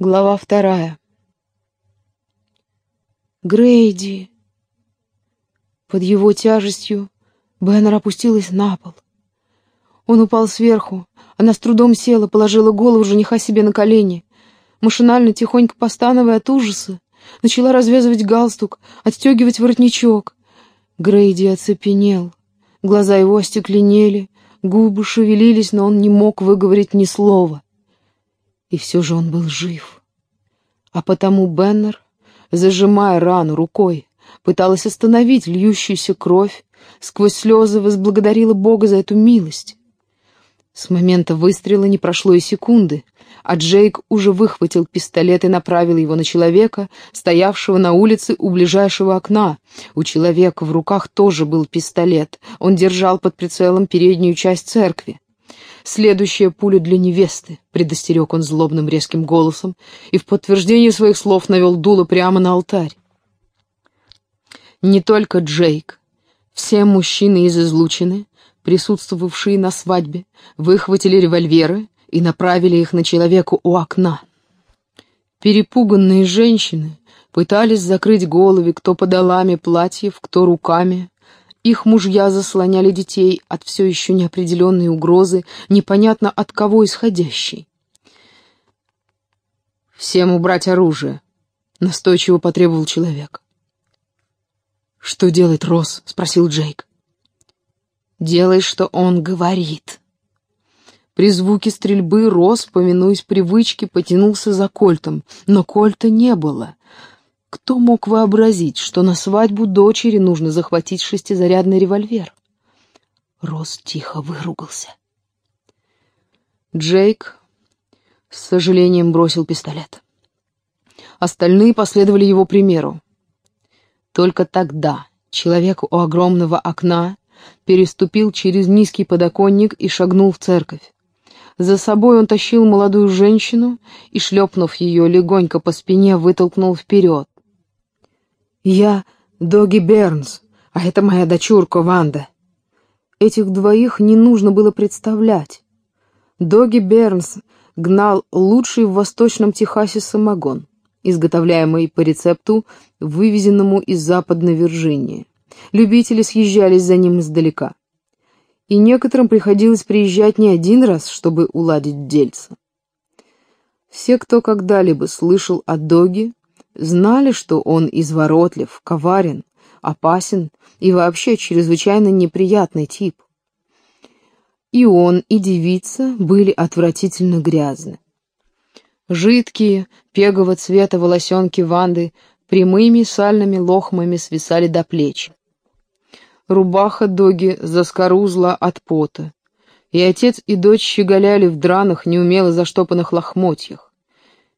Глава вторая. Грейди. Под его тяжестью Беннер опустилась на пол. Он упал сверху. Она с трудом села, положила голову жениха себе на колени. Машинально, тихонько постановая от ужаса, начала развязывать галстук, отстегивать воротничок. Грейди оцепенел. Глаза его остекленели, губы шевелились, но он не мог выговорить ни слова. И все же он был жив. А потому Беннер, зажимая рану рукой, пыталась остановить льющуюся кровь, сквозь слезы возблагодарила Бога за эту милость. С момента выстрела не прошло и секунды, а Джейк уже выхватил пистолет и направил его на человека, стоявшего на улице у ближайшего окна. У человека в руках тоже был пистолет. Он держал под прицелом переднюю часть церкви. «Следующая пуля для невесты», — предостерег он злобным резким голосом и в подтверждение своих слов навел дуло прямо на алтарь. Не только Джейк. Все мужчины из излучины, присутствовавшие на свадьбе, выхватили револьверы и направили их на человека у окна. Перепуганные женщины пытались закрыть головы кто подолами платьев, кто руками, их мужья заслоняли детей от все еще неопределенной угрозы, непонятно от кого исходящей. «Всем убрать оружие», — настойчиво потребовал человек. «Что делает Росс?» — спросил Джейк. «Делай, что он говорит». При звуке стрельбы Росс, повинуясь привычке, потянулся за кольтом, но кольта не было — кто мог вообразить, что на свадьбу дочери нужно захватить шестизарядный револьвер? Рос тихо выругался. Джейк с сожалением бросил пистолет. Остальные последовали его примеру. Только тогда человек у огромного окна переступил через низкий подоконник и шагнул в церковь. За собой он тащил молодую женщину и, шлепнув ее легонько по спине, вытолкнул вперед. Я Доги Бернс, а это моя дочурка Ванда. Этих двоих не нужно было представлять. Доги Бернс гнал лучший в Восточном Техасе самогон, изготовляемый по рецепту, вывезенному из Западной Вирджинии. Любители съезжались за ним издалека. И некоторым приходилось приезжать не один раз, чтобы уладить дельца. Все, кто когда-либо слышал о Доге, знали, что он изворотлив, коварен, опасен и вообще чрезвычайно неприятный тип. И он, и девица были отвратительно грязны. Жидкие, пегового цвета волосенки Ванды прямыми сальными лохмами свисали до плеч. Рубаха Доги заскорузла от пота, и отец и дочь щеголяли в драных, неумело заштопанных лохмотьях.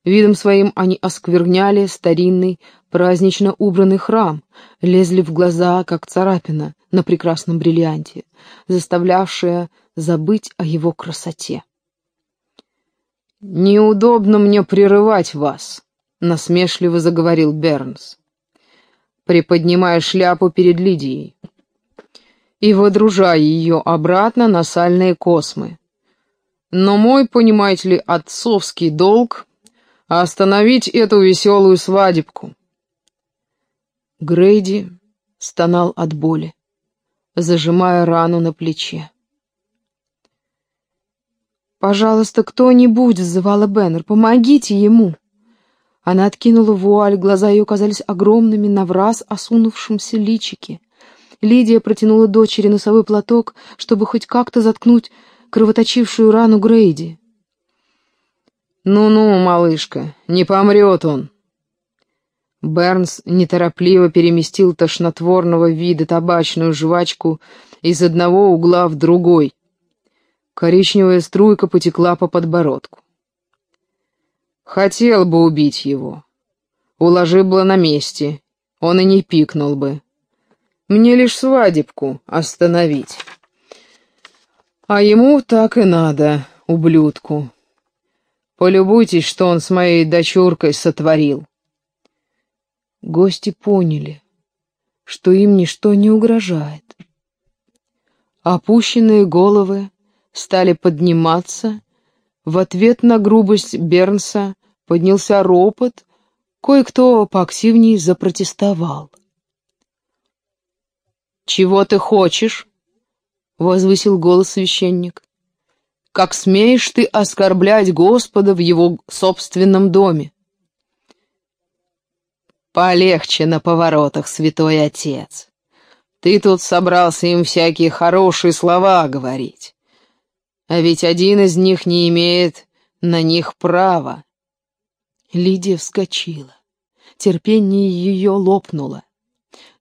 Видом своим они оскверняли старинный, празднично убранный храм, лезли в глаза, как царапина на прекрасном бриллианте, заставлявшая забыть о его красоте. «Неудобно мне прерывать вас», — насмешливо заговорил Бернс, приподнимая шляпу перед Лидией и водружая ее обратно на сальные космы. «Но мой, понимаете ли, отцовский долг остановить эту веселую свадебку. Грейди стонал от боли, зажимая рану на плече. «Пожалуйста, кто-нибудь!» — зазывала Беннер. «Помогите ему!» Она откинула вуаль, глаза ее казались огромными на враз осунувшемся личике. Лидия протянула дочери носовой платок, чтобы хоть как-то заткнуть кровоточившую рану Грейди. «Ну-ну, малышка, не помрет он!» Бернс неторопливо переместил тошнотворного вида табачную жвачку из одного угла в другой. Коричневая струйка потекла по подбородку. Хотел бы убить его. Уложи было на месте, он и не пикнул бы. Мне лишь свадебку остановить. А ему так и надо, ублюдку. Полюбуйтесь, что он с моей дочуркой сотворил. Гости поняли, что им ничто не угрожает. Опущенные головы стали подниматься в ответ на грубость Бернса, Поднялся ропот, кое-кто поактивнее запротестовал. «Чего ты хочешь?» — возвысил голос священник. «Как смеешь ты оскорблять Господа в его собственном доме?» «Полегче на поворотах, святой отец. Ты тут собрался им всякие хорошие слова говорить. А ведь один из них не имеет на них права». Лидия вскочила. Терпение ее лопнуло.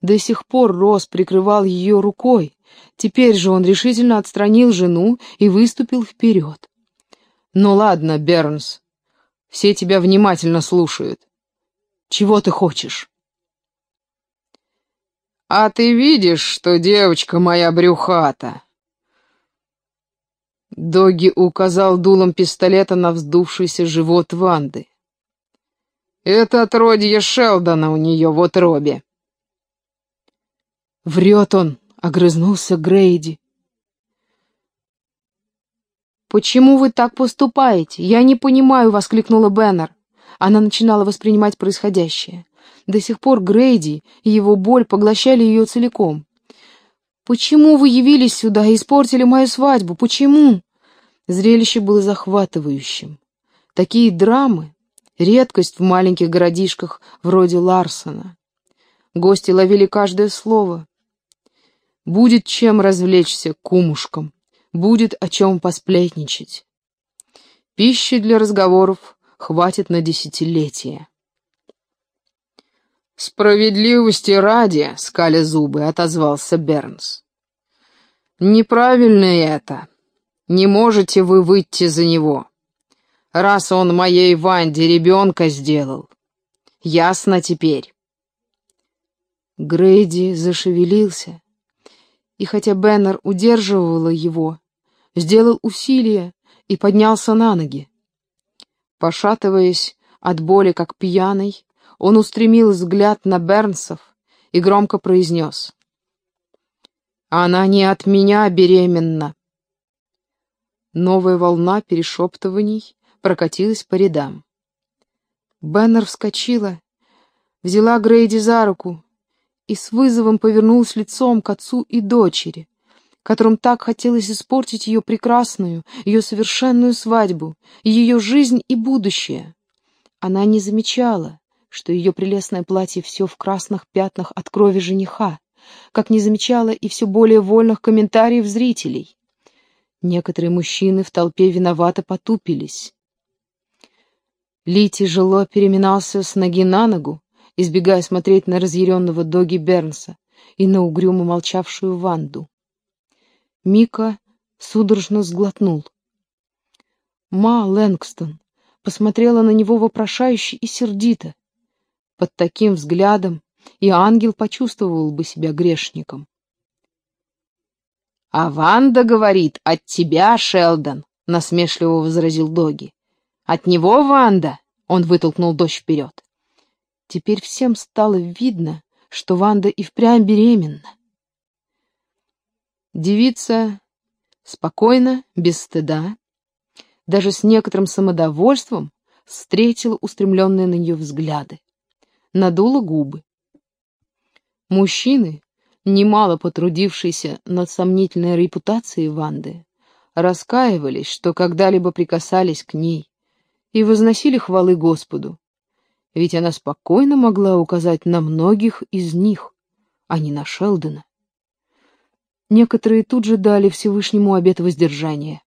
До сих пор Рос прикрывал ее рукой, теперь же он решительно отстранил жену и выступил вперед. «Ну ладно, Бернс, все тебя внимательно слушают. Чего ты хочешь?» «А ты видишь, что девочка моя брюхата?» Доги указал дулом пистолета на вздувшийся живот Ванды. «Это отродье Шелдона у нее в утробе». «Врет он», — огрызнулся Грейди. «Почему вы так поступаете? Я не понимаю», — воскликнула Беннер. Она начинала воспринимать происходящее. До сих пор Грейди и его боль поглощали ее целиком. «Почему вы явились сюда и испортили мою свадьбу? Почему?» Зрелище было захватывающим. Такие драмы — редкость в маленьких городишках вроде Ларсона. Гости ловили каждое слово. Будет чем развлечься кумушкам, будет о чем посплетничать. Пищи для разговоров хватит на десятилетия. «Справедливости ради», — скаля зубы, — отозвался Бернс. «Неправильно это. Не можете вы выйти за него, раз он моей Ванде ребенка сделал. Ясно теперь». Грейди зашевелился, и хотя Беннер удерживала его, сделал усилие и поднялся на ноги. Пошатываясь от боли, как пьяный, он устремил взгляд на Бернсов и громко произнес. «Она не от меня беременна!» Новая волна перешептываний прокатилась по рядам. Беннер вскочила, взяла Грейди за руку и с вызовом повернулась лицом к отцу и дочери, которым так хотелось испортить ее прекрасную, ее совершенную свадьбу, ее жизнь и будущее. Она не замечала, что ее прелестное платье все в красных пятнах от крови жениха, как не замечала и все более вольных комментариев зрителей. Некоторые мужчины в толпе виновато потупились. Ли тяжело переминался с ноги на ногу, избегая смотреть на разъяренного Доги Бернса и на угрюмо молчавшую Ванду. Мика судорожно сглотнул. Ма Лэнгстон посмотрела на него вопрошающе и сердито. Под таким взглядом и ангел почувствовал бы себя грешником. «А Ванда говорит, от тебя, Шелдон», — насмешливо возразил Доги. «От него, Ванда?» — он вытолкнул дочь вперед. Теперь всем стало видно, что Ванда и впрямь беременна. Девица спокойно, без стыда, даже с некоторым самодовольством встретила устремленные на нее взгляды, надула губы. Мужчины, немало потрудившиеся над сомнительной репутацией Ванды, раскаивались, что когда-либо прикасались к ней, и возносили хвалы Господу, ведь она спокойно могла указать на многих из них, а не на Шелдона. Некоторые тут же дали Всевышнему обет воздержания.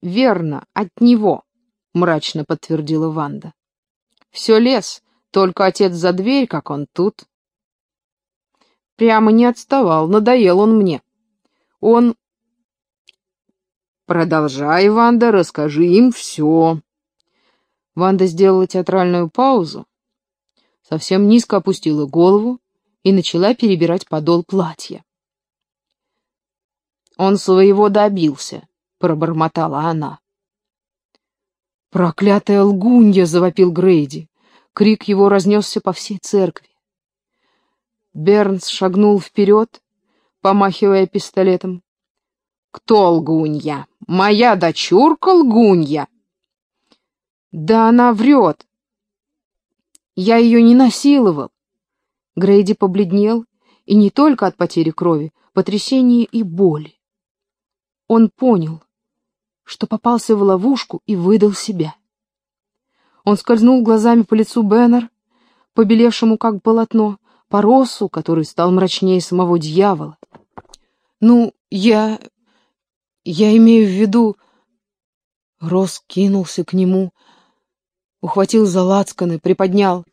«Верно, от него», — мрачно подтвердила Ванда. «Все лес, только отец за дверь, как он тут». Прямо не отставал, надоел он мне. Он... «Продолжай, Ванда, расскажи им все», Ванда сделала театральную паузу, совсем низко опустила голову и начала перебирать подол платья. «Он своего добился», — пробормотала она. «Проклятая лгунья!» — завопил Грейди. Крик его разнесся по всей церкви. Бернс шагнул вперед, помахивая пистолетом. «Кто лгунья? Моя дочурка лгунья!» Да она врет. Я ее не насиловал. Грейди побледнел, и не только от потери крови, потрясения и боли. Он понял, что попался в ловушку и выдал себя. Он скользнул глазами по лицу Беннер, побелевшему как полотно, по Росу, который стал мрачнее самого дьявола. «Ну, я... я имею в виду...» Рос кинулся к нему, ухватил за лацканы, приподнял.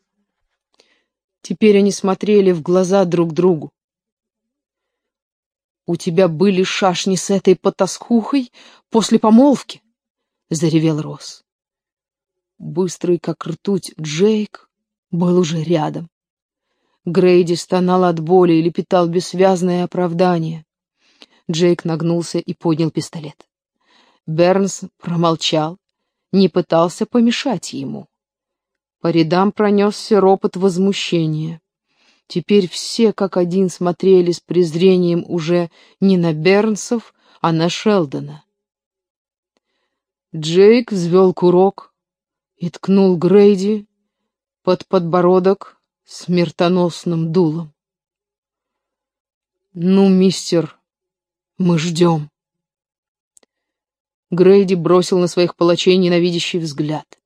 Теперь они смотрели в глаза друг другу. «У тебя были шашни с этой потаскухой после помолвки?» — заревел Рос. Быстрый, как ртуть, Джейк был уже рядом. Грейди стонал от боли и лепетал бессвязное оправдание. Джейк нагнулся и поднял пистолет. Бернс промолчал, не пытался помешать ему. По рядам пронесся ропот возмущения. Теперь все как один смотрели с презрением уже не на Бернсов, а на Шелдона. Джейк взвел курок и ткнул Грейди под подбородок смертоносным дулом. «Ну, мистер, мы ждем». Грейди бросил на своих палачей ненавидящий взгляд.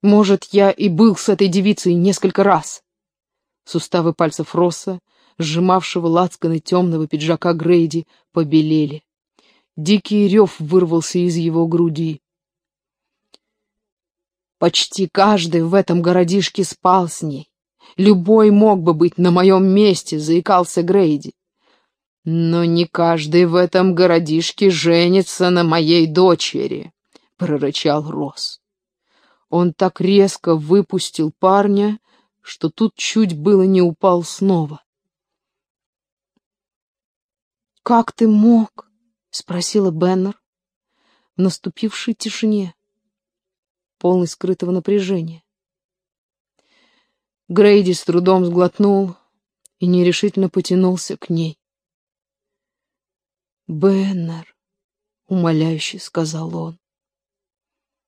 «Может, я и был с этой девицей несколько раз». Суставы пальцев Росса, сжимавшего лацканы темного пиджака Грейди, побелели. Дикий рев вырвался из его груди. Почти каждый в этом городишке спал с ней. Любой мог бы быть на моем месте, заикался Грейди. Но не каждый в этом городишке женится на моей дочери, прорычал Росс. Он так резко выпустил парня, что тут чуть было не упал снова. «Как ты мог?» — спросила Беннер в наступившей тишине полный скрытого напряжения. Грейди с трудом сглотнул и нерешительно потянулся к ней. «Беннер», — умоляюще сказал он,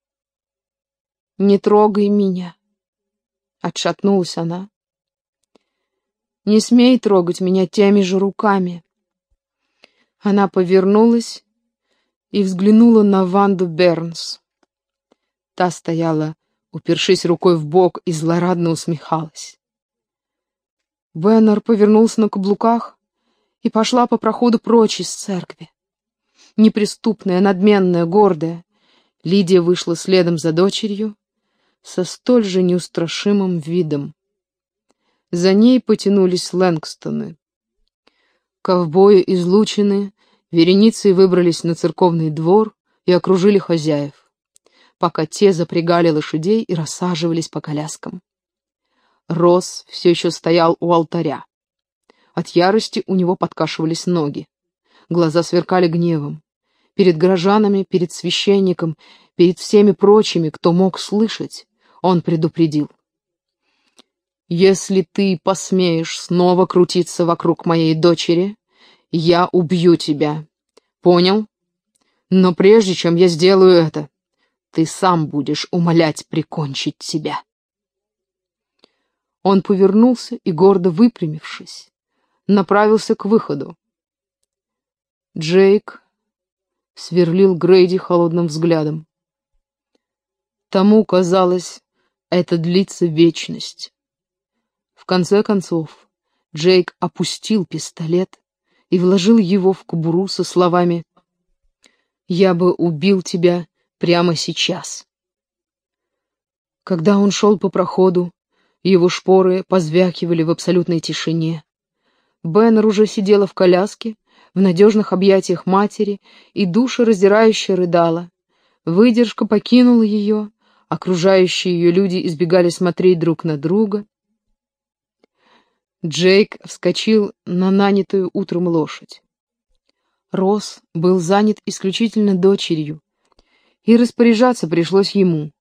— «не трогай меня», — отшатнулась она. «Не смей трогать меня теми же руками». Она повернулась и взглянула на Ванду Бернс. Та стояла, упершись рукой в бок, и злорадно усмехалась. Беннер повернулся на каблуках и пошла по проходу прочь из церкви. Неприступная, надменная, гордая, Лидия вышла следом за дочерью со столь же неустрашимым видом. За ней потянулись Лэнгстоны. Ковбои излучены, вереницей выбрались на церковный двор и окружили хозяев пока те запрягали лошадей и рассаживались по коляскам. Рос все еще стоял у алтаря. От ярости у него подкашивались ноги. Глаза сверкали гневом. Перед горожанами, перед священником, перед всеми прочими, кто мог слышать, он предупредил. «Если ты посмеешь снова крутиться вокруг моей дочери, я убью тебя. Понял? Но прежде чем я сделаю это, ты сам будешь умолять прикончить себя. Он повернулся и, гордо выпрямившись, направился к выходу. Джейк сверлил Грейди холодным взглядом. Тому казалось, это длится вечность. В конце концов, Джейк опустил пистолет и вложил его в кобуру со словами «Я бы убил тебя прямо сейчас. Когда он шел по проходу, его шпоры позвякивали в абсолютной тишине. Беннер уже сидела в коляске, в надежных объятиях матери, и душа раздирающе рыдала. Выдержка покинула ее, окружающие ее люди избегали смотреть друг на друга. Джейк вскочил на нанятую утром лошадь. Росс был занят исключительно дочерью, и распоряжаться пришлось ему.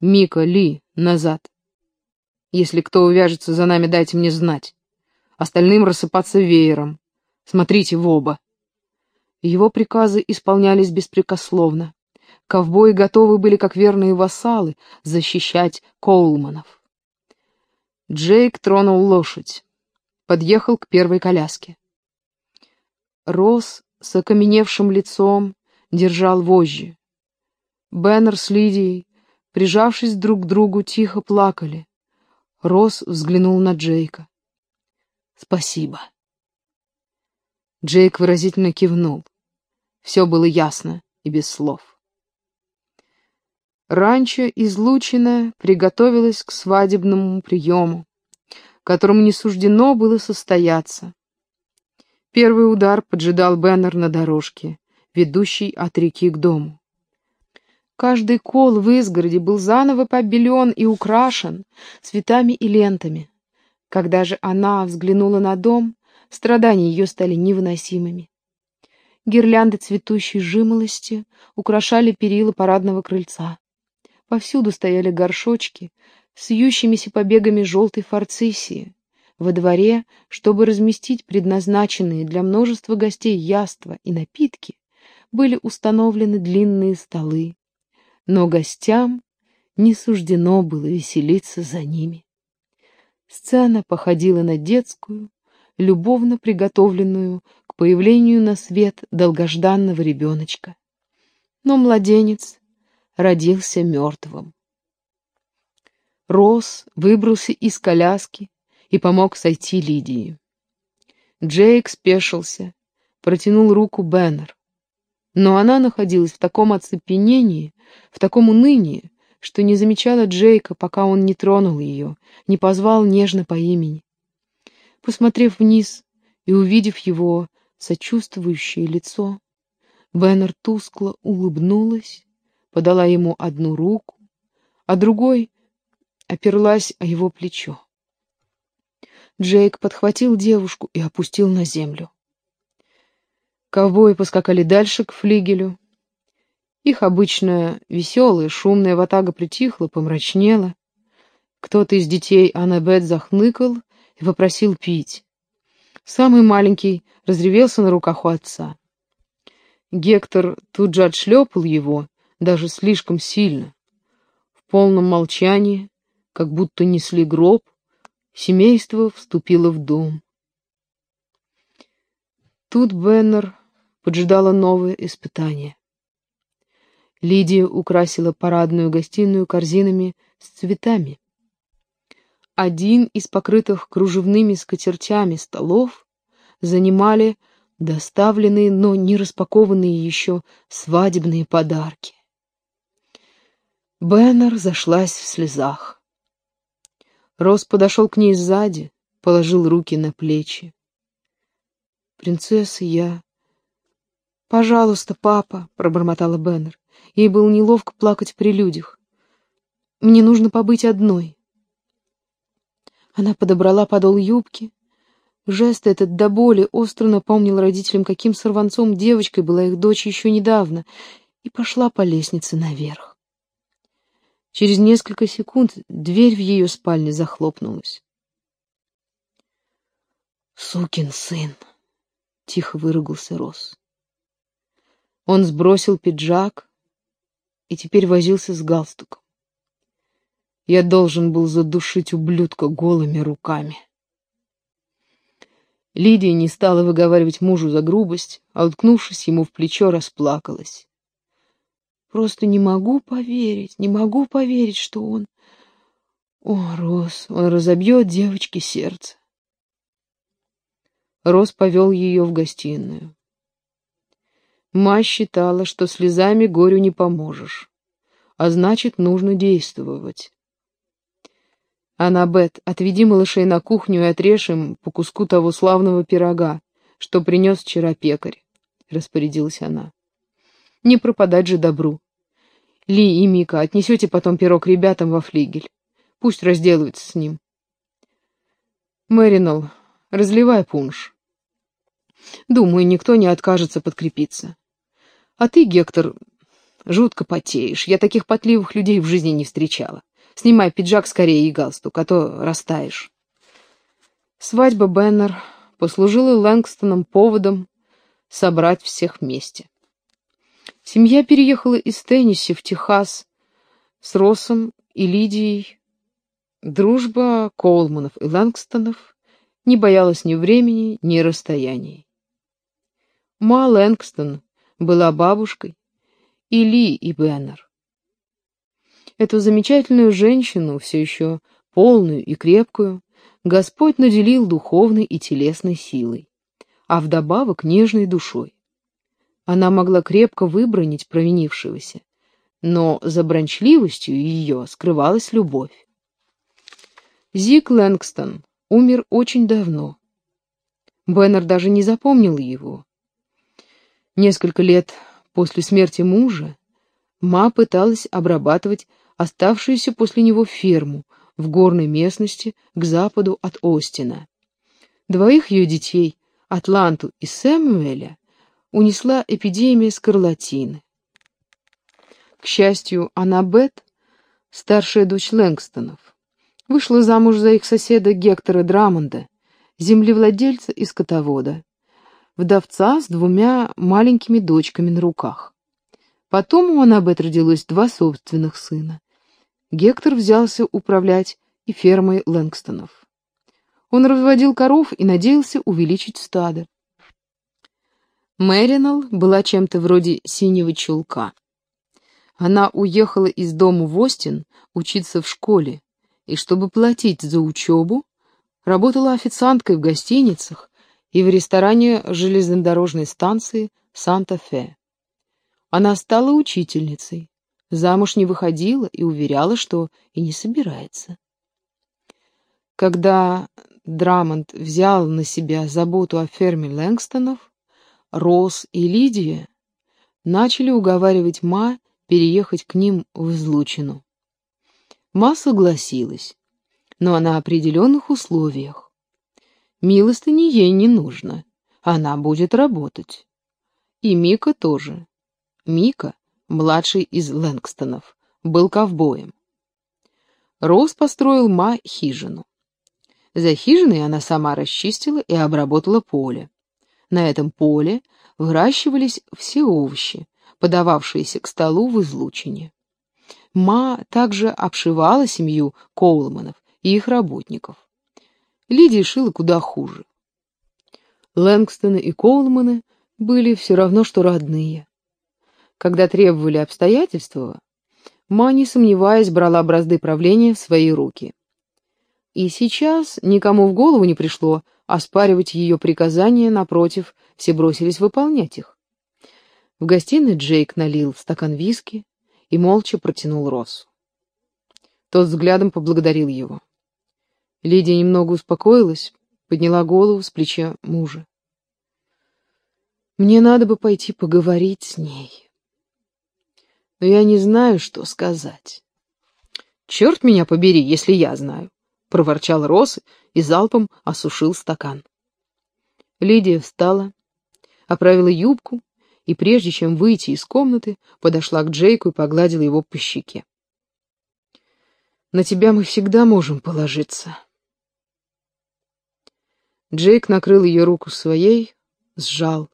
«Мика, Ли, назад. Если кто увяжется за нами, дайте мне знать. Остальным рассыпаться веером. Смотрите в оба». Его приказы исполнялись беспрекословно. Ковбои готовы были, как верные вассалы, защищать Коулманов. Джейк тронул лошадь. Подъехал к первой коляске. Рос с окаменевшим лицом держал вожжи. Беннер с Лидией, прижавшись друг к другу, тихо плакали. Рос взглянул на Джейка. «Спасибо». Джейк выразительно кивнул. Все было ясно и без слов. Ранчо излучина приготовилась к свадебному приему, которому не суждено было состояться. Первый удар поджидал Беннер на дорожке, ведущей от реки к дому. Каждый кол в изгороде был заново побелен и украшен цветами и лентами. Когда же она взглянула на дом, страдания ее стали невыносимыми. Гирлянды цветущей жимолости украшали перила парадного крыльца. Повсюду стояли горшочки с вьющимися побегами желтой форцисии. Во дворе, чтобы разместить предназначенные для множества гостей яства и напитки, были установлены длинные столы. Но гостям не суждено было веселиться за ними. Сцена походила на детскую, любовно приготовленную к появлению на свет долгожданного ребеночка. Но младенец родился мертвым. Рос выбрался из коляски и помог сойти Лидии. Джейк спешился, протянул руку Беннер. Но она находилась в таком оцепенении, в таком унынии, что не замечала Джейка, пока он не тронул ее, не позвал нежно по имени. Посмотрев вниз и увидев его сочувствующее лицо, Беннер тускло улыбнулась подала ему одну руку, а другой оперлась о его плечо. Джейк подхватил девушку и опустил на землю. Ковбои поскакали дальше к флигелю. Их обычно веселая, шумная ватага притихла, помрачнела. Кто-то из детей Аннабет захныкал и попросил пить. Самый маленький разревелся на руках у отца. Гектор тут же отшлепал его даже слишком сильно. В полном молчании, как будто несли гроб, семейство вступило в дом. Тут Беннер поджидало новое испытание. Лидия украсила парадную гостиную корзинами с цветами. Один из покрытых кружевными скатертями столов занимали доставленные, но не распакованные еще свадебные подарки. Беннер зашлась в слезах. Рос подошел к ней сзади, положил руки на плечи. «Принцесса, я...» «Пожалуйста, папа», — пробормотала Беннер. Ей было неловко плакать при людях. «Мне нужно побыть одной». Она подобрала подол юбки. Жест этот до боли остро напомнил родителям, каким сорванцом девочкой была их дочь еще недавно, и пошла по лестнице наверх. Через несколько секунд дверь в ее спальне захлопнулась. «Сукин сын!» — тихо выругался Рос. Он сбросил пиджак и теперь возился с галстуком. Я должен был задушить ублюдка голыми руками. Лидия не стала выговаривать мужу за грубость, а, уткнувшись ему в плечо, расплакалась. Просто не могу поверить, не могу поверить, что он... О, Рос, он разобьет девочке сердце. Рос повел ее в гостиную. Ма считала, что слезами горю не поможешь, а значит, нужно действовать. Аннабет, отведи малышей на кухню и отрежь им по куску того славного пирога, что принес вчера пекарь, — распорядилась она. Не пропадать же добру. Ли и Мика, отнесете потом пирог ребятам во флигель. Пусть разделаются с ним. Мэринал, разливай пунш. Думаю, никто не откажется подкрепиться. А ты, Гектор, жутко потеешь. Я таких потливых людей в жизни не встречала. Снимай пиджак скорее и галстук, а то растаешь. Свадьба Беннер послужила Лэнгстоном поводом собрать всех вместе. Семья переехала из Теннесси в Техас с Россом и Лидией. Дружба Коулманов и Лэнгстонов не боялась ни времени, ни расстояний. Ма Лэнгстон была бабушкой и Ли и Беннер. Эту замечательную женщину, все еще полную и крепкую, Господь наделил духовной и телесной силой, а вдобавок нежной душой. Она могла крепко выбронить провинившегося, но за брончливостью ее скрывалась любовь. Зик Лэнгстон умер очень давно. Беннер даже не запомнил его. Несколько лет после смерти мужа Ма пыталась обрабатывать оставшуюся после него ферму в горной местности к западу от Остина. Двоих ее детей, Атланту и Сэмюэля, унесла эпидемия скарлатины. К счастью, Аннабет, старшая дочь Лэнгстонов, вышла замуж за их соседа Гектора Драмонда, землевладельца и скотовода, вдовца с двумя маленькими дочками на руках. Потом у Аннабет родилось два собственных сына. Гектор взялся управлять и фермой Лэнгстонов. Он разводил коров и надеялся увеличить стадо. Мэринал была чем-то вроде синего чулка. Она уехала из дома в Остин учиться в школе, и чтобы платить за учебу, работала официанткой в гостиницах и в ресторане железнодорожной станции Санта-Фе. Она стала учительницей, замуж не выходила и уверяла, что и не собирается. Когда Драмонт взял на себя заботу о ферме Лэнгстонов, Рос и Лидия начали уговаривать Ма переехать к ним в излучину. Ма согласилась, но на определенных условиях. Милостыни ей не нужно, она будет работать. И Мика тоже. Мика, младший из Лэнгстонов, был ковбоем. Рос построил Ма хижину. За хижиной она сама расчистила и обработала поле. На этом поле выращивались все овощи, подававшиеся к столу в излучине. Ма также обшивала семью Коулманов и их работников. Лидия шила куда хуже. Лэнгстоны и Коулманы были все равно, что родные. Когда требовали обстоятельства, Ма, не сомневаясь, брала бразды правления в свои руки. И сейчас никому в голову не пришло оспаривать ее приказания, напротив, все бросились выполнять их. В гостиной Джейк налил стакан виски и молча протянул Россу. Тот взглядом поблагодарил его. Лидия немного успокоилась, подняла голову с плеча мужа. «Мне надо бы пойти поговорить с ней. Но я не знаю, что сказать». «Черт меня побери, если я знаю», — проворчал Росс и залпом осушил стакан. Лидия встала, оправила юбку и, прежде чем выйти из комнаты, подошла к Джейку и погладила его по щеке. «На тебя мы всегда можем положиться». Джейк накрыл ее руку своей, сжал.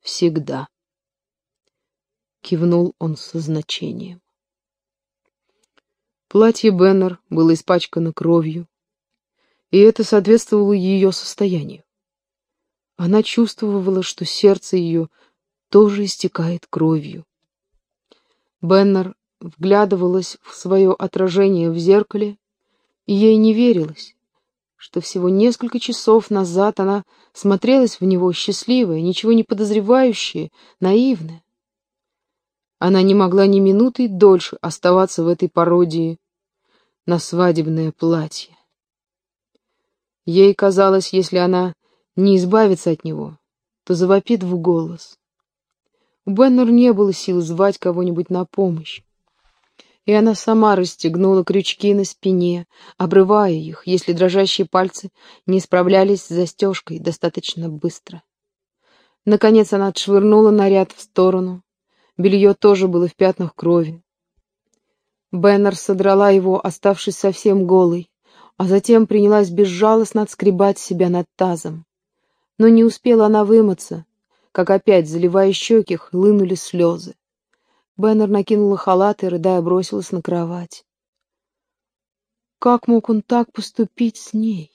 «Всегда», — кивнул он со значением. Платье Беннер было испачкано кровью, и это соответствовало ее состоянию. Она чувствовала, что сердце ее тоже истекает кровью. Беннер вглядывалась в свое отражение в зеркале, и ей не верилось, что всего несколько часов назад она смотрелась в него счастливая, ничего не подозревающая, наивная. Она не могла ни минуты дольше оставаться в этой пародии на свадебное платье. Ей казалось, если она не избавится от него, то завопит в голос. У Беннер не было сил звать кого-нибудь на помощь. И она сама расстегнула крючки на спине, обрывая их, если дрожащие пальцы не справлялись с застежкой достаточно быстро. Наконец она отшвырнула наряд в сторону, Белье тоже было в пятнах крови. Беннер содрала его, оставшись совсем голой, а затем принялась безжалостно отскребать себя над тазом. Но не успела она вымыться, как опять, заливая щеки, хлынули слезы. Беннер накинула халат и, рыдая, бросилась на кровать. Как мог он так поступить с ней?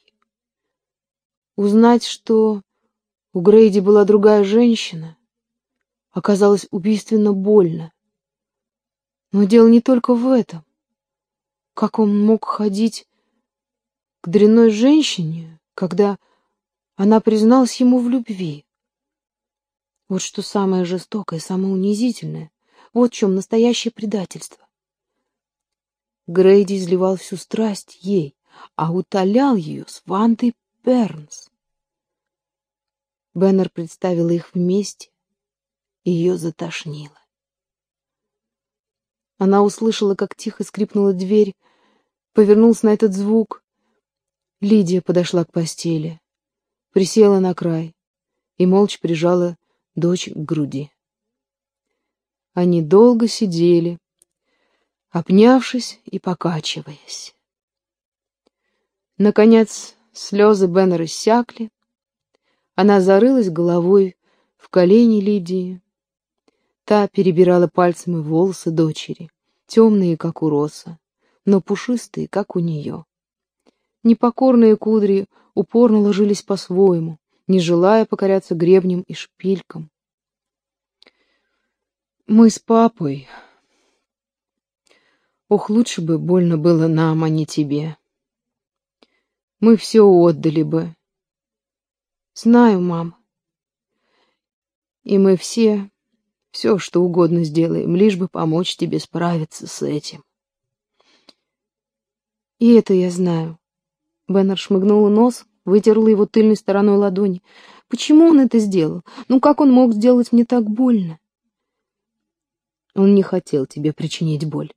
Узнать, что у Грейди была другая женщина, оказалось убийственно больно. Но дело не только в этом. Как он мог ходить к дрянной женщине, когда она призналась ему в любви? Вот что самое жестокое, самое унизительное. Вот в чем настоящее предательство. Грейди изливал всю страсть ей, а утолял ее с Вандой Бернс. Беннер представила их вместе, и ее затошнило. Она услышала, как тихо скрипнула дверь, повернулась на этот звук. Лидия подошла к постели, присела на край и молча прижала дочь к груди. Они долго сидели, обнявшись и покачиваясь. Наконец слезы Беннера иссякли. Она зарылась головой в колени Лидии. Та перебирала пальцами волосы дочери, темные, как у роса, но пушистые, как у нее. Непокорные кудри упорно ложились по-своему, не желая покоряться гребням и шпилькам. Мы с папой Ох, лучше бы больно было нам, а не тебе. Мы все отдали бы. Знаю, мам. И мы все, все, что угодно сделаем, лишь бы помочь тебе справиться с этим. И это я знаю. Беннер шмыгнула нос, вытерла его тыльной стороной ладони. Почему он это сделал? Ну как он мог сделать мне так больно? Он не хотел тебе причинить боль.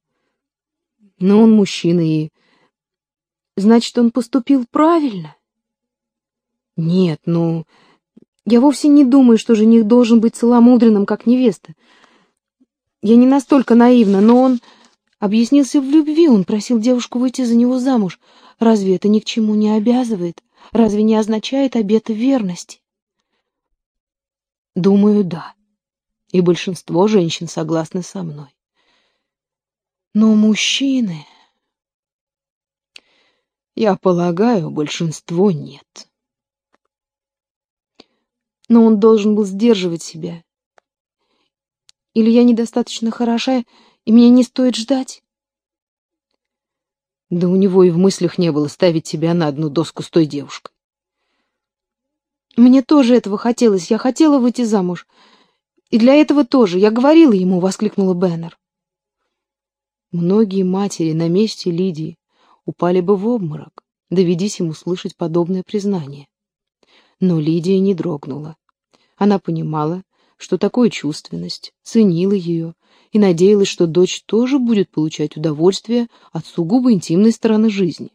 Но он мужчина и... Значит, он поступил правильно? Нет, ну... Я вовсе не думаю, что жених должен быть целомудренным, как невеста. Я не настолько наивна, но он объяснился в любви, он просил девушку выйти за него замуж. Разве это ни к чему не обязывает? Разве не означает обета верности? Думаю, да. И большинство женщин согласны со мной. Но мужчины... Я полагаю, большинство нет. Но он должен был сдерживать себя. Или я недостаточно хороша, и меня не стоит ждать? Да у него и в мыслях не было ставить себя на одну доску с той девушкой. Мне тоже этого хотелось, я хотела выйти замуж. И для этого тоже, я говорила ему, — воскликнула Беннер. Многие матери на месте Лидии упали бы в обморок, доведись им услышать подобное признание. Но Лидия не дрогнула. Она понимала, что такое чувственность, ценила ее и надеялась, что дочь тоже будет получать удовольствие от сугубо интимной стороны жизни.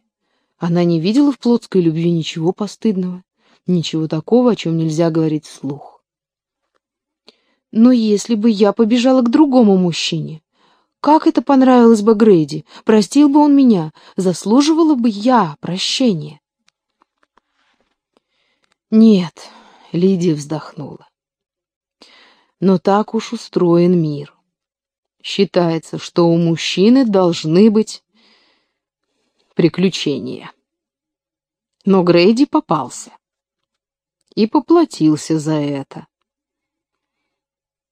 Она не видела в плотской любви ничего постыдного, ничего такого, о чем нельзя говорить вслух. Но если бы я побежала к другому мужчине, как это понравилось бы Грейди? Простил бы он меня? Заслуживала бы я прощения? Нет, Лидия вздохнула. Но так уж устроен мир. Считается, что у мужчины должны быть приключения. Но Грейди попался и поплатился за это.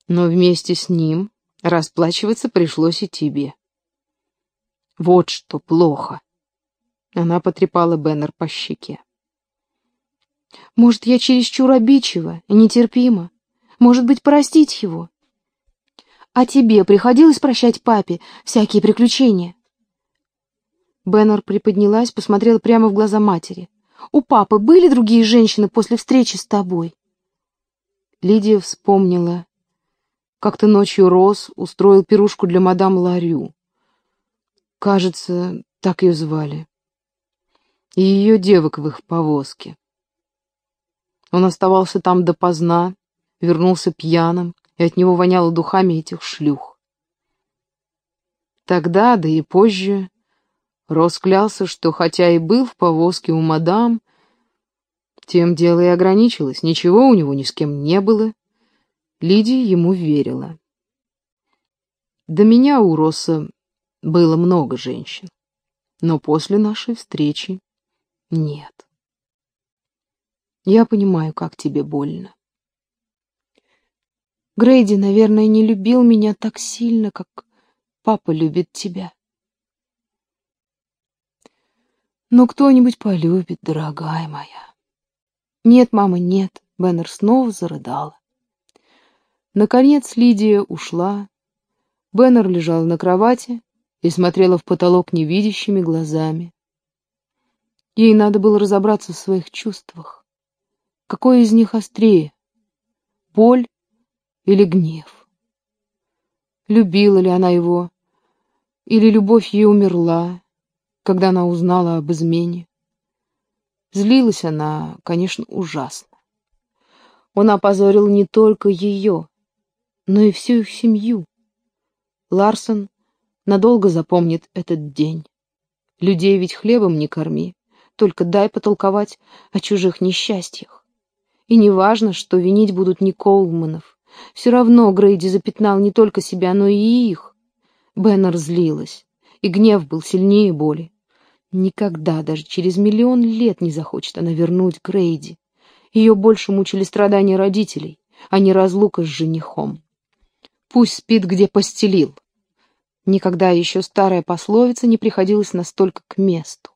Но вместе с ним Расплачиваться пришлось и тебе. Вот что плохо. Она потрепала Беннер по щеке. Может, я чересчур обидчива и нетерпима? Может быть, простить его? А тебе приходилось прощать папе всякие приключения? Беннер приподнялась, посмотрела прямо в глаза матери. У папы были другие женщины после встречи с тобой? Лидия вспомнила как-то ночью Рос устроил пирушку для мадам Ларю. Кажется, так ее звали. И ее девок в их повозке. Он оставался там допоздна, вернулся пьяным, и от него воняло духами этих шлюх. Тогда, да и позже, Рос клялся, что хотя и был в повозке у мадам, тем дело и ограничилось, ничего у него ни с кем не было, Лидия ему верила. До меня у Росса было много женщин, но после нашей встречи нет. Я понимаю, как тебе больно. Грейди, наверное, не любил меня так сильно, как папа любит тебя. Но кто-нибудь полюбит, дорогая моя. Нет, мама, нет. Беннер снова зарыдала. Наконец Лидия ушла. Беннер лежал на кровати и смотрела в потолок невидящими глазами. Ей надо было разобраться в своих чувствах. Какое из них острее? Боль или гнев? Любила ли она его? Или любовь ей умерла, когда она узнала об измене? Злилась она, конечно, ужасно. Он опозорил не только ее, но и всю их семью. Ларсон надолго запомнит этот день. Людей ведь хлебом не корми только дай потолковать о чужих несчастьях. И не важно, что винить будут не Коулманов. Все равно Грейди запятнал не только себя, но и их. Беннер злилась, и гнев был сильнее боли. Никогда, даже через миллион лет не захочет она вернуть Грейди. Ее больше мучили страдания родителей, а не разлука с женихом. Пусть спит, где постелил. Никогда еще старая пословица не приходилась настолько к месту.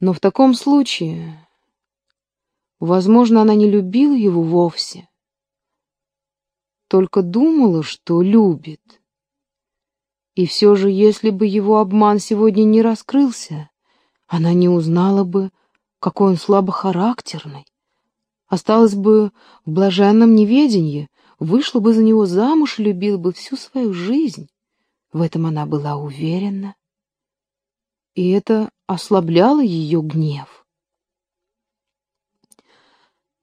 Но в таком случае, возможно, она не любила его вовсе, только думала, что любит. И все же, если бы его обман сегодня не раскрылся, она не узнала бы, какой он слабохарактерный. Осталась бы в блаженном неведении, вышла бы за него замуж и любила бы всю свою жизнь. В этом она была уверена. И это ослабляло ее гнев.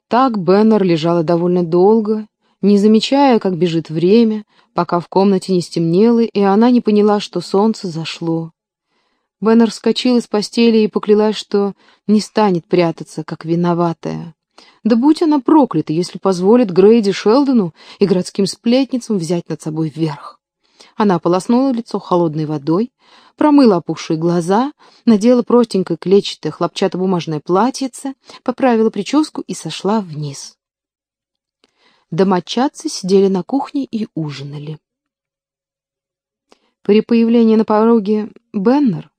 Так Беннер лежала довольно долго, не замечая, как бежит время, пока в комнате не стемнело, и она не поняла, что солнце зашло. Беннер вскочил из постели и поклялась, что не станет прятаться, как виноватая. Да будь она проклята, если позволит Грейди Шелдону и городским сплетницам взять над собой верх. Она ополоснула лицо холодной водой, промыла опухшие глаза, надела простенькое клетчатое хлопчатобумажное платьице, поправила прическу и сошла вниз. Домочадцы сидели на кухне и ужинали. При появлении на пороге Беннер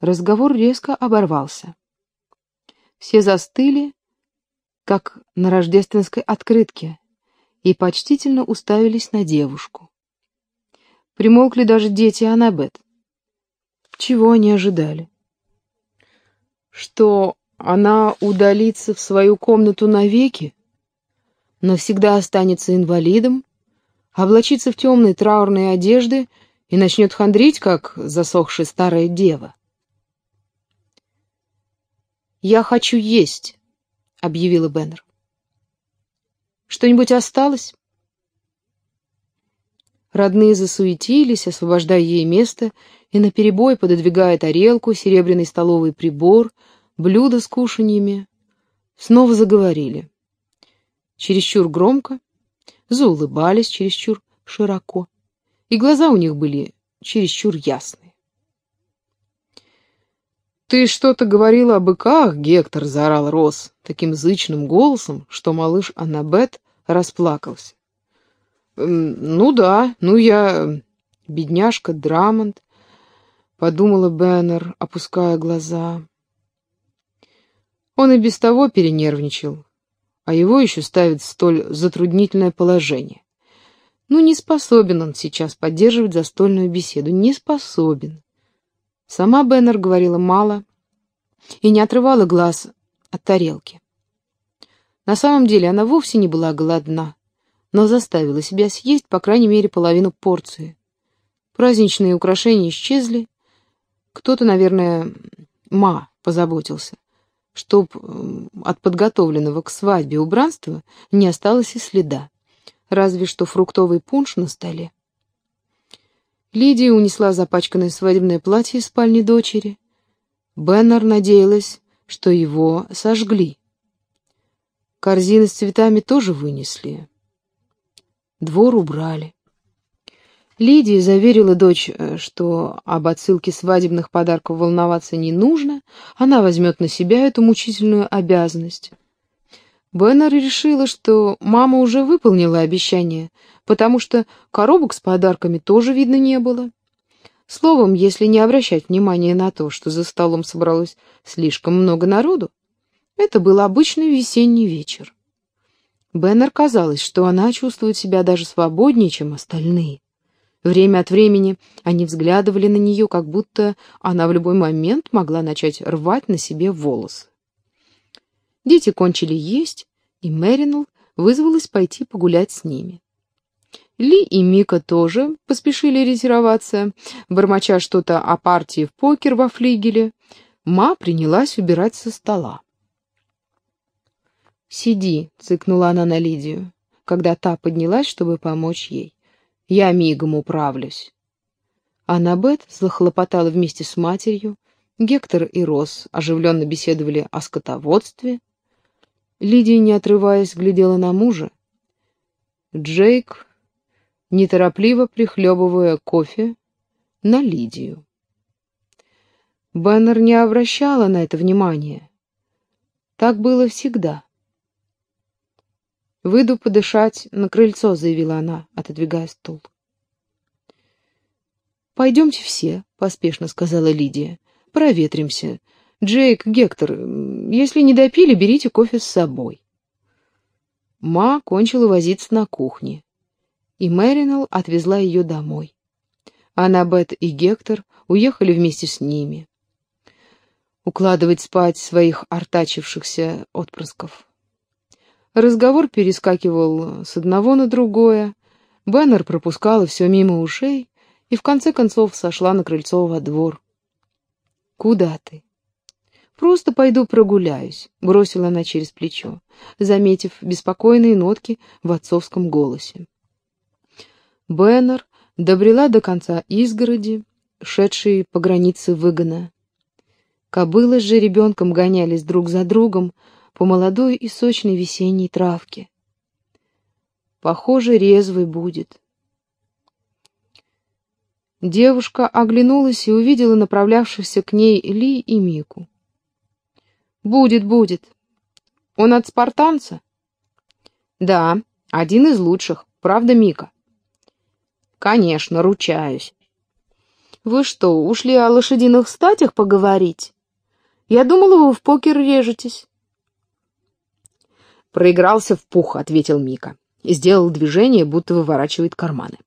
разговор резко оборвался. Все застыли, как на рождественской открытке, и почтительно уставились на девушку. Примолкли даже дети Аннабет. Чего они ожидали? Что она удалится в свою комнату навеки, навсегда останется инвалидом, облачится в темные траурные одежды и начнет хандрить, как засохшая старая дева. «Я хочу есть», — объявила Беннер. «Что-нибудь осталось?» Родные засуетились, освобождая ей место, и наперебой пододвигая тарелку, серебряный столовый прибор, блюдо с кушаньями. Снова заговорили. Чересчур громко, заулыбались чересчур широко, и глаза у них были чересчур ясные. «Ты что-то говорила о быках, Гектор!» — заорал Рос таким зычным голосом, что малыш Аннабет расплакался. «Ну да, ну я... бедняжка Драмонт», — подумала Беннер, опуская глаза. Он и без того перенервничал, а его еще ставит в столь затруднительное положение. Ну, не способен он сейчас поддерживать застольную беседу, не способен. Сама Беннер говорила мало и не отрывала глаз от тарелки. На самом деле она вовсе не была голодна но заставила себя съесть по крайней мере половину порции. Праздничные украшения исчезли. Кто-то, наверное, ма позаботился, чтоб от подготовленного к свадьбе убранства не осталось и следа, разве что фруктовый пунш на столе. Лидия унесла запачканное свадебное платье из спальни дочери. Беннер надеялась, что его сожгли. Корзины с цветами тоже вынесли. Двор убрали. Лидия заверила дочь, э, что об отсылке свадебных подарков волноваться не нужно, она возьмет на себя эту мучительную обязанность. Беннер решила, что мама уже выполнила обещание, потому что коробок с подарками тоже видно не было. Словом, если не обращать внимания на то, что за столом собралось слишком много народу, это был обычный весенний вечер. Беннер казалось, что она чувствует себя даже свободнее, чем остальные. Время от времени они взглядывали на нее, как будто она в любой момент могла начать рвать на себе волосы. Дети кончили есть, и Мэринл вызвалась пойти погулять с ними. Ли и Мика тоже поспешили ретироваться, бормоча что-то о партии в покер во флигеле. Ма принялась убирать со стола. «Сиди», — цыкнула она на Лидию, когда та поднялась, чтобы помочь ей. «Я мигом управлюсь». Аннабет захлопотала вместе с матерью, Гектор и Рос оживленно беседовали о скотоводстве. Лидия, не отрываясь, глядела на мужа. Джейк неторопливо прихлебывая кофе, на Лидию. Беннер не обращала на это внимания. Так было всегда. «Выйду подышать на крыльцо», — заявила она, отодвигая стул. «Пойдемте все», — поспешно сказала Лидия. «Проветримся. Джейк, Гектор, если не допили, берите кофе с собой». Ма кончила возиться на кухне и Мэринелл отвезла ее домой. Аннабет и Гектор уехали вместе с ними. Укладывать спать своих артачившихся отпрысков. Разговор перескакивал с одного на другое, Беннер пропускала все мимо ушей и в конце концов сошла на крыльцо во двор. «Куда ты?» «Просто пойду прогуляюсь», — бросила она через плечо, заметив беспокойные нотки в отцовском голосе. Беннер добрела до конца изгороди, шедшей по границе выгона. Кобылы с жеребенком гонялись друг за другом по молодой и сочной весенней травке. Похоже, резвый будет. Девушка оглянулась и увидела направлявшихся к ней Ли и Мику. «Будет, будет. Он от спартанца?» «Да, один из лучших. Правда, Мика?» Конечно, ручаюсь. Вы что, ушли о лошадиных статях поговорить? Я думала, вы в покер режетесь. Проигрался в пух, ответил Мика и сделал движение, будто выворачивает карманы.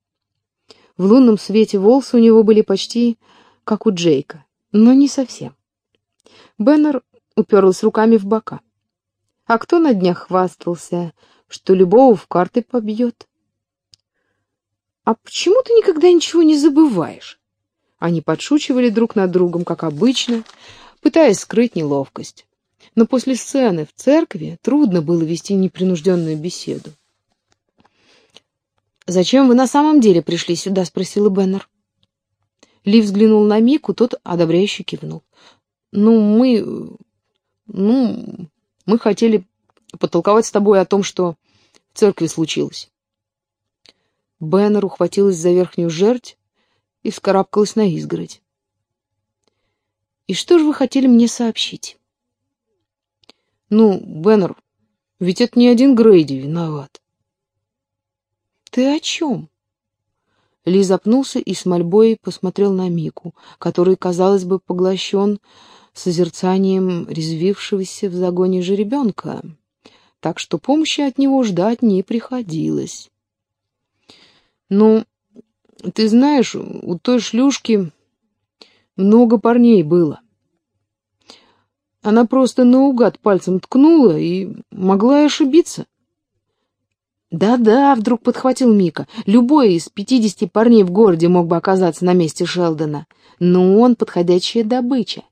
В лунном свете волосы у него были почти как у Джейка, но не совсем. Беннер уперлась руками в бока. А кто на днях хвастался, что любого в карты побьет? «А почему ты никогда ничего не забываешь?» Они подшучивали друг над другом, как обычно, пытаясь скрыть неловкость. Но после сцены в церкви трудно было вести непринужденную беседу. «Зачем вы на самом деле пришли сюда?» — спросила Беннер. Ли взглянул на Мику, тот одобряюще кивнул. «Ну, мы... ну, мы хотели потолковать с тобой о том, что в церкви случилось». Беннер ухватилась за верхнюю жердь и вскарабкалась на изгородь. «И что же вы хотели мне сообщить?» «Ну, Беннер, ведь это не один Грейди виноват». «Ты о чем?» Ли запнулся и с мольбой посмотрел на Мику, который, казалось бы, поглощен созерцанием резвившегося в загоне жеребенка, так что помощи от него ждать не приходилось. Ну, ты знаешь, у той шлюшки много парней было. Она просто наугад пальцем ткнула и могла и ошибиться. «Да-да», — вдруг подхватил Мика, — «любой из пятидесяти парней в городе мог бы оказаться на месте Шелдона, но он подходящая добыча.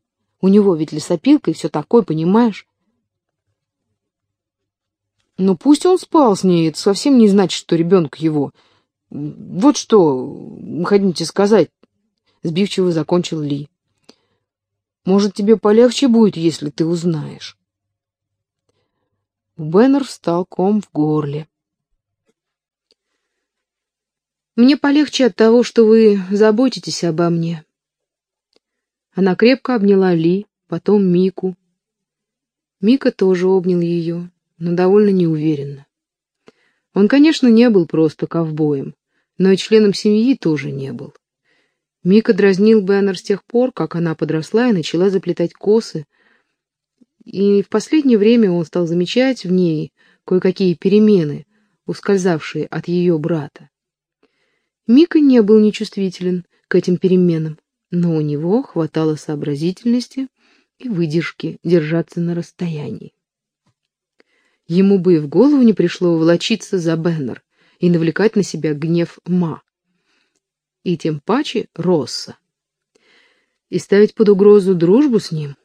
У него ведь лесопилка и все такое, понимаешь?» «Ну пусть он спал с ней, это совсем не значит, что ребенок его», «Вот что хотите сказать?» — сбивчиво закончил Ли. «Может, тебе полегче будет, если ты узнаешь». У Беннер встал ком в горле. «Мне полегче от того, что вы заботитесь обо мне». Она крепко обняла Ли, потом Мику. Мика тоже обнял ее, но довольно неуверенно. Он, конечно, не был просто ковбоем, но и членом семьи тоже не был. Мика дразнил Беннер с тех пор, как она подросла и начала заплетать косы, и в последнее время он стал замечать в ней кое-какие перемены, ускользавшие от ее брата. Мика не был нечувствителен к этим переменам, но у него хватало сообразительности и выдержки держаться на расстоянии. Ему бы и в голову не пришло волочиться за Беннер и навлекать на себя гнев Ма, и тем паче Росса, и ставить под угрозу дружбу с ним.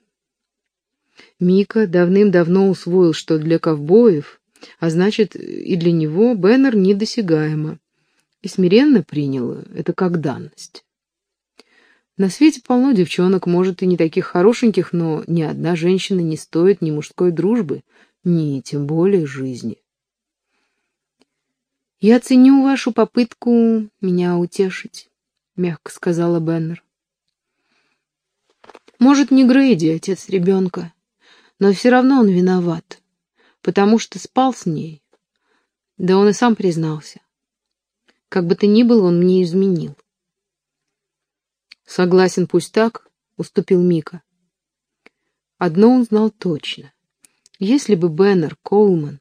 Мика давным-давно усвоил, что для ковбоев, а значит и для него, Беннер недосягаемо, и смиренно принял это как данность. На свете полно девчонок, может, и не таких хорошеньких, но ни одна женщина не стоит ни мужской дружбы, ни тем более жизни. «Я ценю вашу попытку меня утешить», — мягко сказала Беннер. «Может, не Грейди, отец ребенка, но все равно он виноват, потому что спал с ней. Да он и сам признался. Как бы то ни было, он мне изменил». «Согласен, пусть так», — уступил Мика. Одно он знал точно. Если бы Беннер Коулман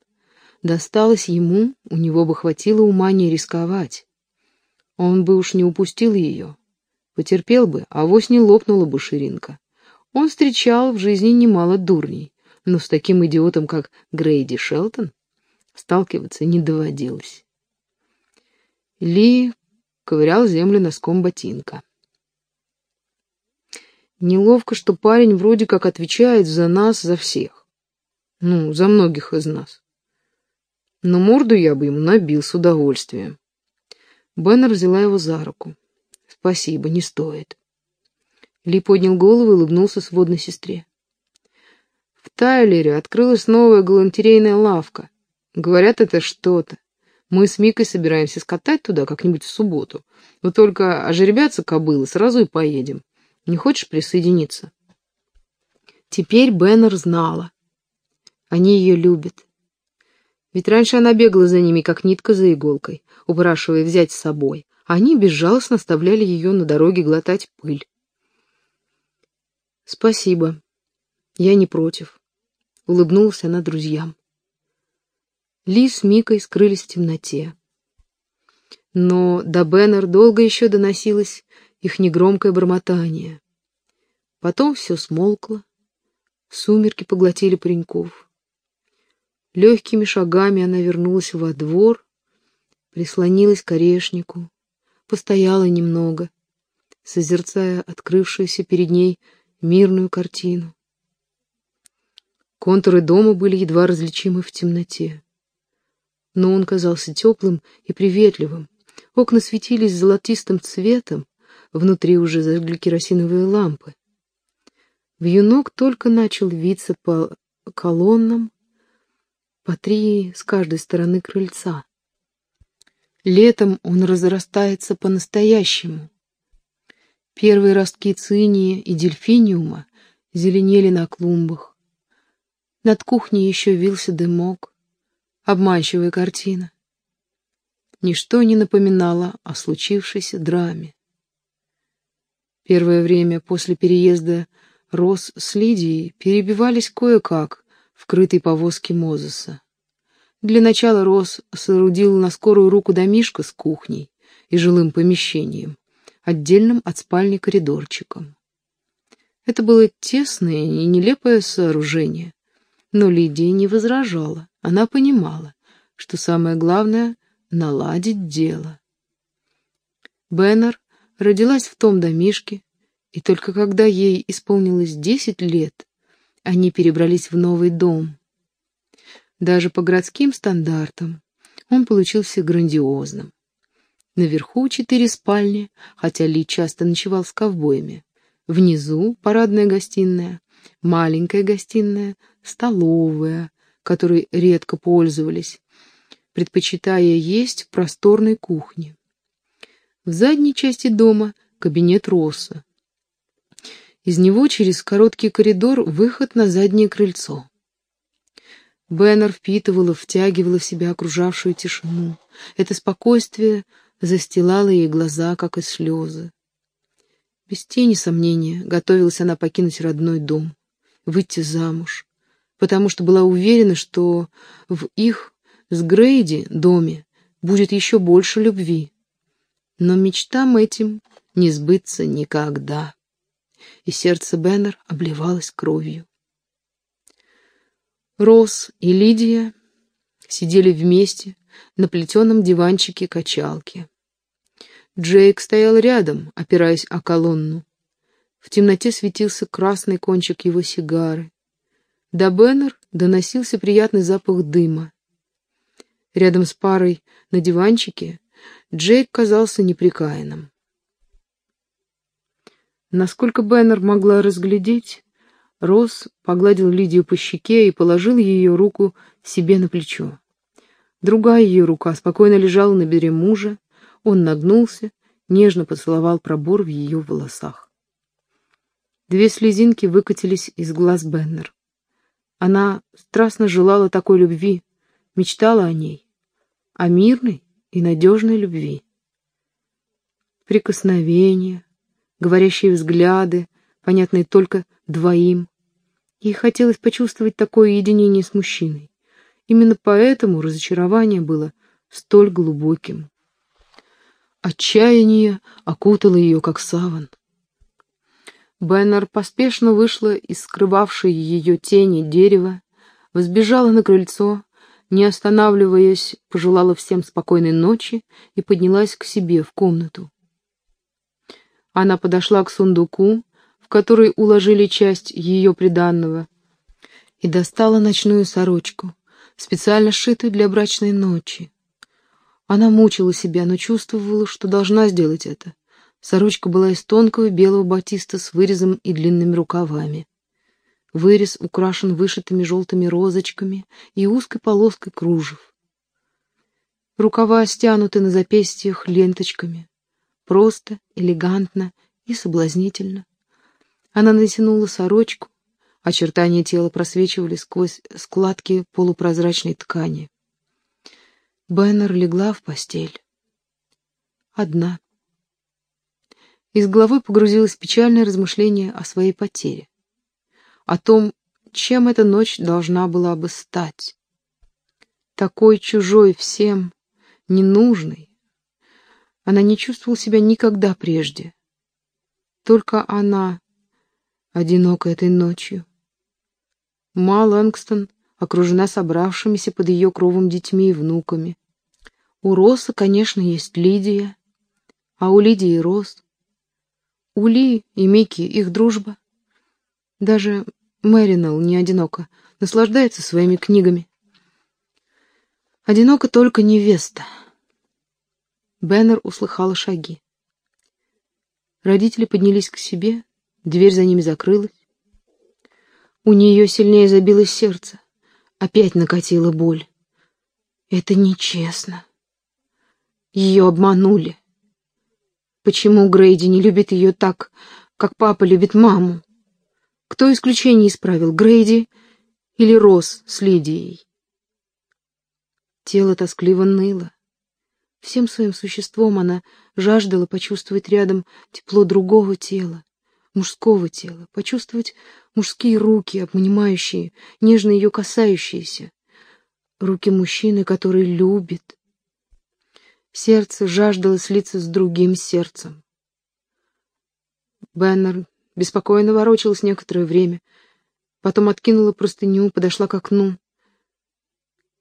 досталось ему, у него бы хватило ума не рисковать. Он бы уж не упустил ее. Потерпел бы, а вось не лопнула бы ширинка. Он встречал в жизни немало дурней, но с таким идиотом, как Грейди Шелтон, сталкиваться не доводилось. Ли ковырял землю носком ботинка. Неловко, что парень вроде как отвечает за нас, за всех. Ну, за многих из нас. Но морду я бы ему набил с удовольствием. Беннер взяла его за руку. «Спасибо, не стоит». Ли поднял голову и улыбнулся сводной сестре. В Тайлере открылась новая галантерейная лавка. Говорят, это что-то. Мы с Микой собираемся скатать туда как-нибудь в субботу. Вот только ожеребятся кобылы, сразу и поедем. Не хочешь присоединиться?» Теперь Беннер знала, они ее любят. Ведь раньше она бегала за ними, как нитка за иголкой, упрашивая взять с собой. Они безжалостно оставляли ее на дороге глотать пыль. «Спасибо. Я не против», — улыбнулась она друзьям. Ли с Микой скрылись в темноте. Но до Беннер долго еще доносилось их негромкое бормотание. Потом все смолкло, сумерки поглотили пареньков. Легкими шагами она вернулась во двор, прислонилась к орешнику, постояла немного, созерцая открывшуюся перед ней мирную картину. Контуры дома были едва различимы в темноте. Но он казался теплым и приветливым. Окна светились золотистым цветом, внутри уже зажгли керосиновые лампы. Вьюнок только начал виться по колоннам, по три с каждой стороны крыльца. Летом он разрастается по-настоящему. Первые ростки циния и дельфиниума зеленели на клумбах. Над кухней еще вился дымок. Обманчивая картина. Ничто не напоминало о случившейся драме. Первое время после переезда Рос с Лидией перебивались кое-как, в крытой повозке Мозеса. Для начала Рос соорудил на скорую руку домишко с кухней и жилым помещением, отдельным от спальни коридорчиком. Это было тесное и нелепое сооружение, но Лидия не возражала, она понимала, что самое главное — наладить дело. Беннер родилась в том домишке, и только когда ей исполнилось десять лет, они перебрались в новый дом. Даже по городским стандартам он получился грандиозным. Наверху четыре спальни, хотя Ли часто ночевал с ковбоями. Внизу парадная гостиная, маленькая гостиная, столовая, которой редко пользовались, предпочитая есть в просторной кухне. В задней части дома кабинет Росса. Из него через короткий коридор выход на заднее крыльцо. Беннер впитывала, втягивала в себя окружавшую тишину. Это спокойствие застилало ей глаза, как и слезы. Без тени сомнения готовилась она покинуть родной дом, выйти замуж, потому что была уверена, что в их с Грейди доме будет еще больше любви. Но мечтам этим не сбыться никогда. И сердце Беннер обливалось кровью. Рос и Лидия сидели вместе на плетеном диванчике качалки. Джейк стоял рядом, опираясь о колонну. В темноте светился красный кончик его сигары. До Беннер доносился приятный запах дыма. Рядом с парой на диванчике Джейк казался неприкаянным. Насколько Беннер могла разглядеть, Росс погладил Лидию по щеке и положил ее руку себе на плечо. Другая ее рука спокойно лежала на бедре мужа, он нагнулся, нежно поцеловал пробор в ее волосах. Две слезинки выкатились из глаз Беннер. Она страстно желала такой любви, мечтала о ней, о мирной и надежной любви. Прикосновения, говорящие взгляды, понятные только двоим, Ей хотелось почувствовать такое единение с мужчиной. Именно поэтому разочарование было столь глубоким. Отчаяние окутало ее, как саван. Беннер поспешно вышла из скрывавшей ее тени дерева, взбежала на крыльцо, не останавливаясь, пожелала всем спокойной ночи и поднялась к себе в комнату. Она подошла к сундуку, который уложили часть ее приданного, и достала ночную сорочку, специально сшитую для брачной ночи. Она мучила себя, но чувствовала, что должна сделать это. Сорочка была из тонкого белого батиста с вырезом и длинными рукавами. Вырез украшен вышитыми желтыми розочками и узкой полоской кружев. Рукава стянуты на запястьях ленточками. Просто, элегантно и соблазнительно. Она натянула сорочку, очертания тела просвечивали сквозь складки полупрозрачной ткани. Беннер легла в постель. Одна. Из головы погрузилось печальное размышление о своей потере. О том, чем эта ночь должна была бы стать. Такой чужой всем, ненужной. Она не чувствовала себя никогда прежде. Только она одиноко этой ночью. Ма Лэнгстон окружена собравшимися под ее кровом детьми и внуками. У Роса, конечно, есть Лидия, а у Лидии Рос. У Ли и Микки их дружба. Даже Мэринелл не одиноко, наслаждается своими книгами. Одиноко только невеста. Беннер услыхала шаги. Родители поднялись к себе, Дверь за ними закрылась. У нее сильнее забилось сердце. Опять накатила боль. Это нечестно. Ее обманули. Почему Грейди не любит ее так, как папа любит маму? Кто исключение исправил, Грейди или Рос с Лидией? Тело тоскливо ныло. Всем своим существом она жаждала почувствовать рядом тепло другого тела, мужского тела, почувствовать мужские руки, обнимающие, нежно ее касающиеся. Руки мужчины, который любит. Сердце жаждало слиться с другим сердцем. Беннер беспокойно ворочалась некоторое время, потом откинула простыню, подошла к окну.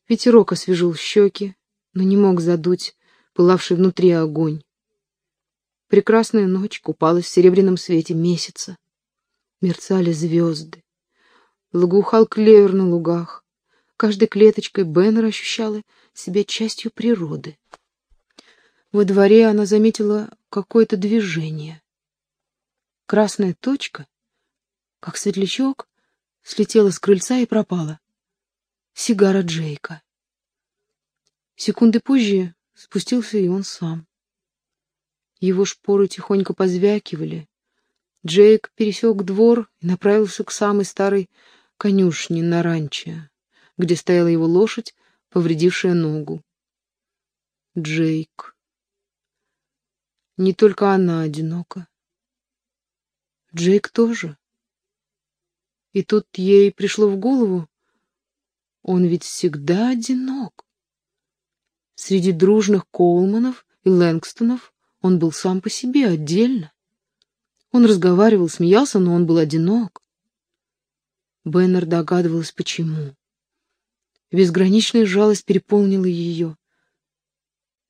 Ветерок освежил щеки, но не мог задуть пылавший внутри огонь. Прекрасная ночь купалась в серебряном свете месяца. Мерцали звезды. Лагухал клевер на лугах. Каждой клеточкой Беннер ощущала себя частью природы. Во дворе она заметила какое-то движение. Красная точка, как светлячок, слетела с крыльца и пропала. сигара Джейка. Секунды позже спустился и он сам. Его шпоры тихонько позвякивали. Джейк пересек двор и направился к самой старой конюшне на ранче, где стояла его лошадь, повредившая ногу. Джейк. Не только она одинока. Джейк тоже. И тут ей пришло в голову, он ведь всегда одинок. Среди дружных Коулманов и Лэнгстонов он был сам по себе, отдельно. Он разговаривал, смеялся, но он был одинок. Беннер догадывалась, почему. Безграничная жалость переполнила ее.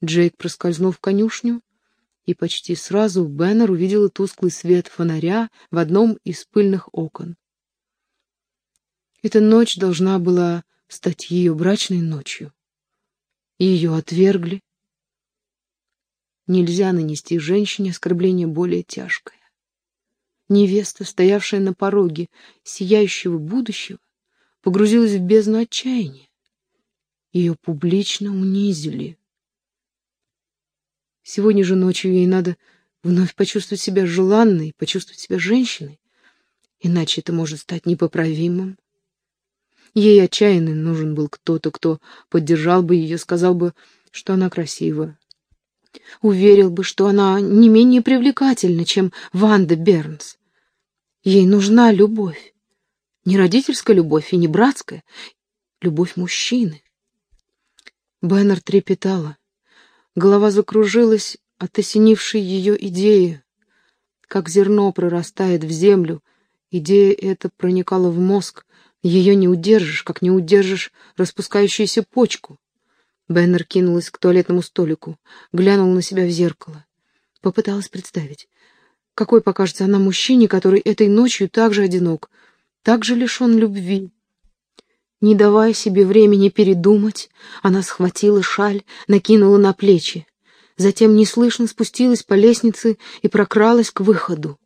Джейк проскользнул в конюшню, и почти сразу Беннер увидела тусклый свет фонаря в одном из пыльных окон. Эта ночь должна была стать ее брачной ночью. Ее отвергли. Нельзя нанести женщине оскорбление более тяжкое. Невеста, стоявшая на пороге сияющего будущего, погрузилась в бездну отчаяния. Ее публично унизили. Сегодня же ночью ей надо вновь почувствовать себя желанной, почувствовать себя женщиной, иначе это может стать непоправимым. Ей отчаянно нужен был кто-то, кто поддержал бы ее, сказал бы, что она красива. Уверил бы, что она не менее привлекательна, чем Ванда Бернс. Ей нужна любовь. Не родительская любовь и не братская. Любовь мужчины. Беннер трепетала. Голова закружилась от осенившей ее идеи. Как зерно прорастает в землю, идея эта проникала в мозг, ее не удержишь, как не удержишь распускающуюся почку. Беннер кинулась к туалетному столику, глянула на себя в зеркало. Попыталась представить, какой покажется она мужчине, который этой ночью так же одинок, так же лишен любви. Не давая себе времени передумать, она схватила шаль, накинула на плечи. Затем неслышно спустилась по лестнице и прокралась к выходу.